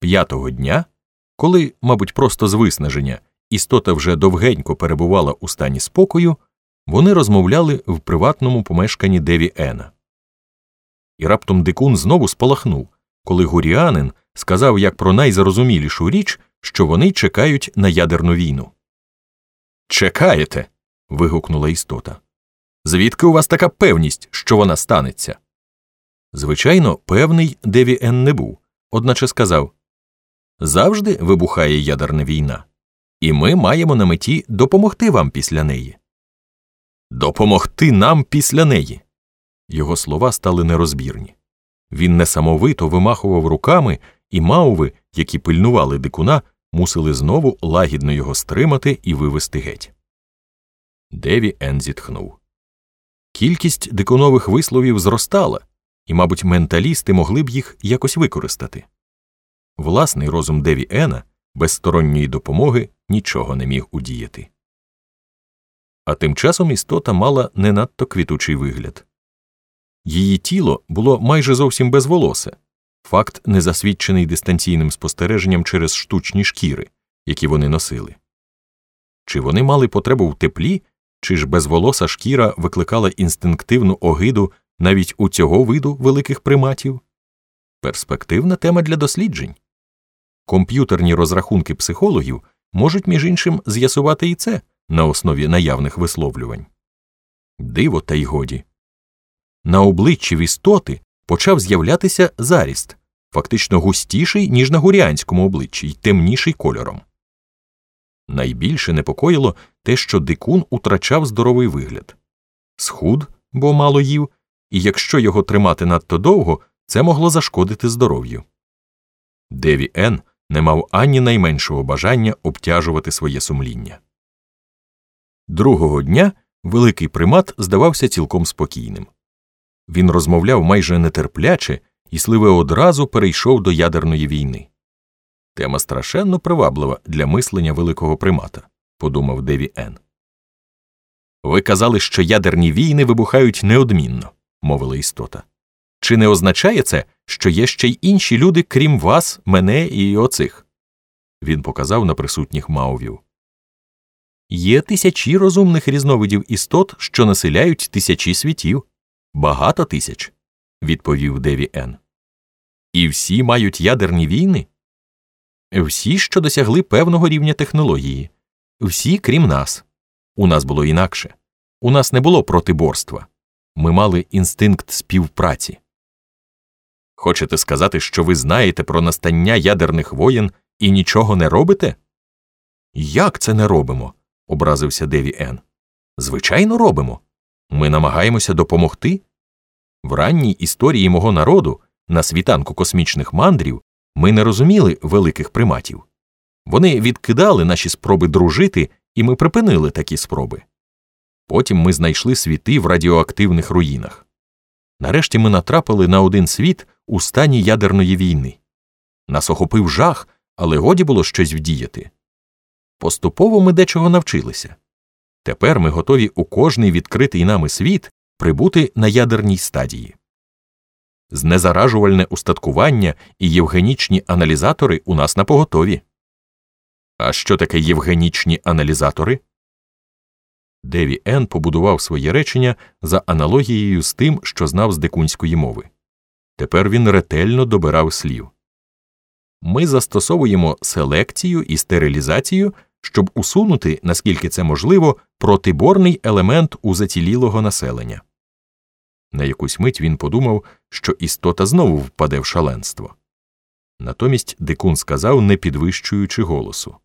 П'ятого дня, коли, мабуть, просто з виснаження, істота вже довгенько перебувала у стані спокою, вони розмовляли в приватному помешканні Деві Ена. І раптом дикун знову спалахнув, коли гуріанин сказав як про найзарозумілішу річ, що вони чекають на ядерну війну. Чекаєте. вигукнула істота. Звідки у вас така певність, що вона станеться? Звичайно, певний Деві Ен не був, одначе сказав завжди вибухає ядерна війна, і ми маємо на меті допомогти вам після неї. Допомогти нам після неї. Його слова стали нерозбірні. Він несамовито вимахував руками, і мауви, які пильнували дикуна, мусили знову лагідно його стримати і вивести геть. Деві Ен зітхнув. Кількість дикунових висловів зростала, і, мабуть, менталісти могли б їх якось використати. Власний розум Деві Ена без сторонньої допомоги нічого не міг удіяти. А тим часом істота мала не надто квітучий вигляд. Її тіло було майже зовсім безволосе, факт не засвідчений дистанційним спостереженням через штучні шкіри, які вони носили. Чи вони мали потребу в теплі, чи ж безволоса шкіра викликала інстинктивну огиду навіть у цього виду великих приматів? Перспективна тема для досліджень. Комп'ютерні розрахунки психологів можуть, між іншим, з'ясувати і це на основі наявних висловлювань. Диво, та й годі. На обличчі в істоти почав з'являтися заріст, фактично густіший, ніж на гуріанському обличчі, й темніший кольором. Найбільше непокоїло те, що дикун утрачав здоровий вигляд схуд, бо мало їв, і якщо його тримати надто довго, це могло зашкодити здоров'ю. Деві Ен не мав ані найменшого бажання обтяжувати своє сумління. Другого дня великий примат здавався цілком спокійним. Він розмовляв майже нетерпляче, і сливе одразу перейшов до ядерної війни. Тема страшенно приваблива для мислення великого примата, подумав Деві Ен. Ви казали, що ядерні війни вибухають неодмінно, мовила істота. Чи не означає це, що є ще й інші люди, крім вас, мене і оцих? Він показав на присутніх маувів. Є тисячі розумних різновидів істот, що населяють тисячі світів. Багато тисяч, відповів Деві Ен. І всі мають ядерні війни? Всі, що досягли певного рівня технології, всі, крім нас. У нас було інакше. У нас не було протиборства. Ми мали інстинкт співпраці. Хочете сказати, що ви знаєте про настання ядерних воєн і нічого не робите? Як це не робимо? образився Деві Ен. Звичайно, робимо. Ми намагаємося допомогти. В ранній історії мого народу, на світанку космічних мандрів, ми не розуміли великих приматів. Вони відкидали наші спроби дружити, і ми припинили такі спроби. Потім ми знайшли світи в радіоактивних руїнах. Нарешті ми натрапили на один світ у стані ядерної війни. Нас охопив жах, але годі було щось вдіяти. Поступово ми дечого навчилися. Тепер ми готові у кожний відкритий нами світ прибути на ядерній стадії. Знезаражувальне устаткування і євгенічні аналізатори у нас на поготові. А що таке євгенічні аналізатори? Деві Ен побудував своє речення за аналогією з тим, що знав з дикунської мови. Тепер він ретельно добирав слів. Ми застосовуємо селекцію і стерилізацію, щоб усунути, наскільки це можливо, протиборний елемент у зацілілого населення. На якусь мить він подумав, що істота знову впаде в шаленство. Натомість дикун сказав, не підвищуючи голосу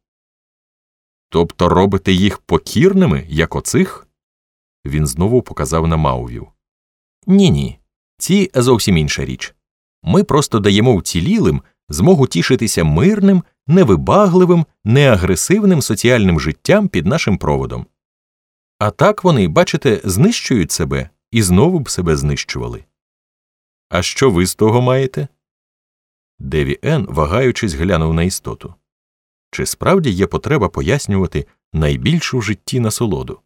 Тобто робите їх покірними, як оцих? Він знову показав на маувів. Ні, ні. Ці зовсім інша річ. Ми просто даємо вцілілим змогу тішитися мирним, невибагливим, неагресивним соціальним життям під нашим проводом. А так вони, бачите, знищують себе і знову б себе знищували. А що ви з того маєте? Деві Ен, вагаючись, глянув на істоту. Чи справді є потреба пояснювати найбільшу в житті насолоду?